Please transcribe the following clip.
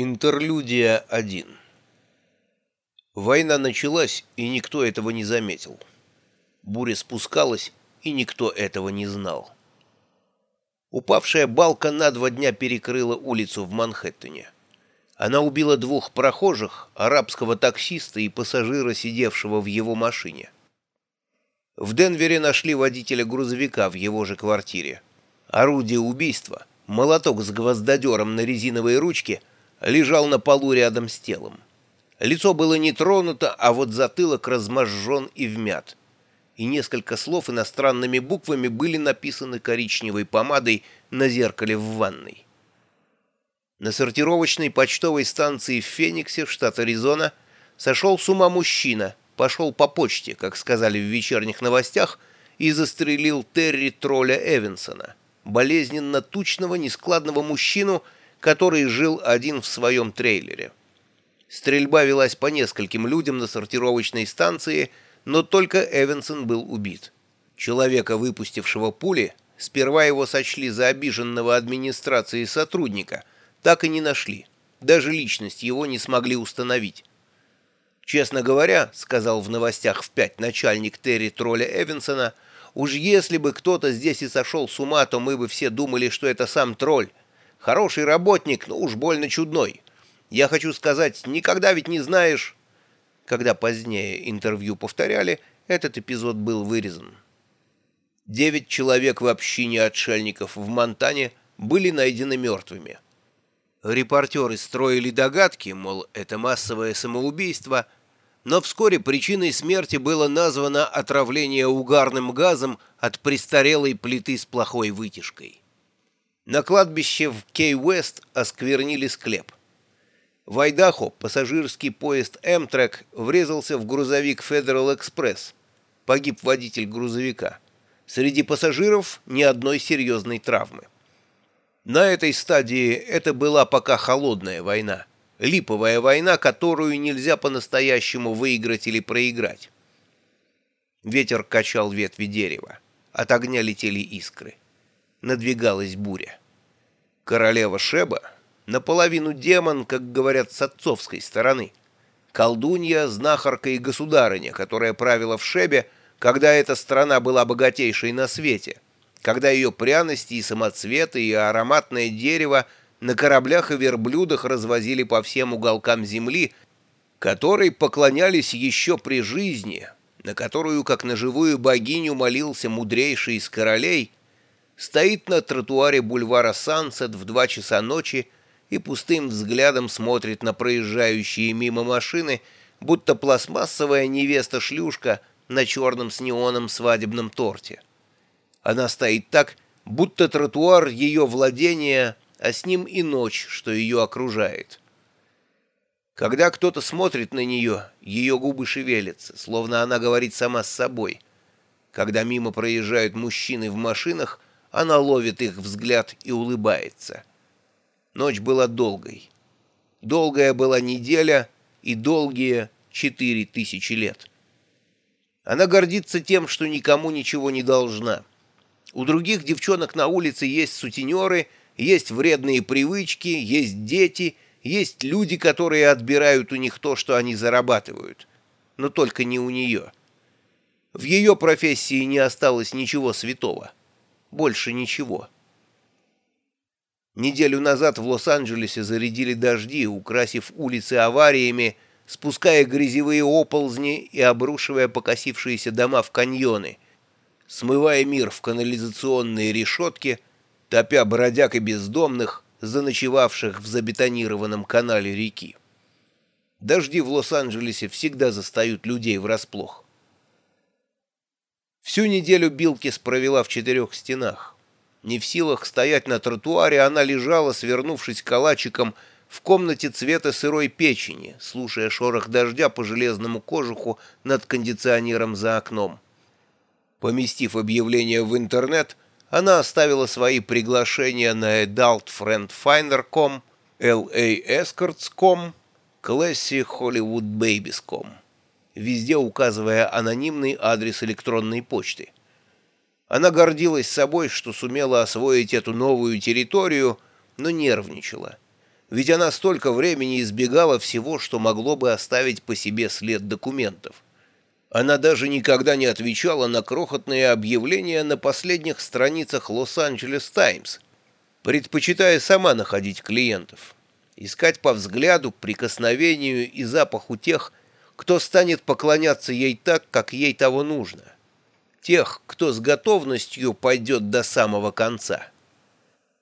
Интерлюдия 1 Война началась, и никто этого не заметил. Буря спускалась, и никто этого не знал. Упавшая балка на два дня перекрыла улицу в Манхэттене. Она убила двух прохожих, арабского таксиста и пассажира, сидевшего в его машине. В Денвере нашли водителя грузовика в его же квартире. Орудие убийства, молоток с гвоздодером на резиновой ручке, лежал на полу рядом с телом. Лицо было не тронуто, а вот затылок разможжен и вмят. И несколько слов иностранными буквами были написаны коричневой помадой на зеркале в ванной. На сортировочной почтовой станции в Фениксе, штат Аризона, сошел с ума мужчина, пошел по почте, как сказали в вечерних новостях, и застрелил Терри Тролля Эвенсона, болезненно тучного, нескладного мужчину, который жил один в своем трейлере. Стрельба велась по нескольким людям на сортировочной станции, но только Эвенсон был убит. Человека, выпустившего пули, сперва его сочли за обиженного администрации сотрудника, так и не нашли. Даже личность его не смогли установить. «Честно говоря», — сказал в новостях в пять начальник Терри Тролля Эвенсона, «уж если бы кто-то здесь и сошел с ума, то мы бы все думали, что это сам тролль. Хороший работник, но уж больно чудной. Я хочу сказать, никогда ведь не знаешь...» Когда позднее интервью повторяли, этот эпизод был вырезан. Девять человек в общине отшельников в Монтане были найдены мертвыми. Репортеры строили догадки, мол, это массовое самоубийство, но вскоре причиной смерти было названо отравление угарным газом от престарелой плиты с плохой вытяжкой. На кладбище в Кей-Уэст осквернили склеп. В Айдахо пассажирский поезд «Эмтрек» врезался в грузовик «Федерал Экспресс». Погиб водитель грузовика. Среди пассажиров ни одной серьезной травмы. На этой стадии это была пока холодная война. Липовая война, которую нельзя по-настоящему выиграть или проиграть. Ветер качал ветви дерева. От огня летели искры надвигалась буря. Королева Шеба, наполовину демон, как говорят с отцовской стороны, колдунья, знахарка и государыня, которая правила в Шебе, когда эта страна была богатейшей на свете, когда ее пряности и самоцветы и ароматное дерево на кораблях и верблюдах развозили по всем уголкам земли, которой поклонялись еще при жизни, на которую, как на живую богиню, молился мудрейший из королей — стоит на тротуаре бульвара Сансет в два часа ночи и пустым взглядом смотрит на проезжающие мимо машины, будто пластмассовая невеста-шлюшка на черном с неоном свадебном торте. Она стоит так, будто тротуар ее владения, а с ним и ночь, что ее окружает. Когда кто-то смотрит на нее, ее губы шевелятся, словно она говорит сама с собой. Когда мимо проезжают мужчины в машинах, она ловит их взгляд и улыбается. Ночь была долгой. Долгая была неделя и долгие четыре тысячи лет. Она гордится тем, что никому ничего не должна. У других девчонок на улице есть сутенеры, есть вредные привычки, есть дети, есть люди, которые отбирают у них то, что они зарабатывают. Но только не у нее. В ее профессии не осталось ничего святого. Больше ничего. Неделю назад в Лос-Анджелесе зарядили дожди, украсив улицы авариями, спуская грязевые оползни и обрушивая покосившиеся дома в каньоны, смывая мир в канализационные решетки, топя бродяг и бездомных, заночевавших в забетонированном канале реки. Дожди в Лос-Анджелесе всегда застают людей врасплох. Всю неделю Билкис провела в четырех стенах. Не в силах стоять на тротуаре, она лежала, свернувшись калачиком, в комнате цвета сырой печени, слушая шорох дождя по железному кожуху над кондиционером за окном. Поместив объявление в интернет, она оставила свои приглашения на adultfriendfinder.com, laescorts.com, classyhollywoodbabies.com везде указывая анонимный адрес электронной почты. Она гордилась собой, что сумела освоить эту новую территорию, но нервничала. ведь она столько времени избегала всего, что могло бы оставить по себе след документов. Она даже никогда не отвечала на крохотные объявления на последних страницах «Лос-Анджелес Таймс», предпочитая сама находить клиентов, искать по взгляду, прикосновению и запаху тех, кто станет поклоняться ей так, как ей того нужно, тех, кто с готовностью пойдет до самого конца.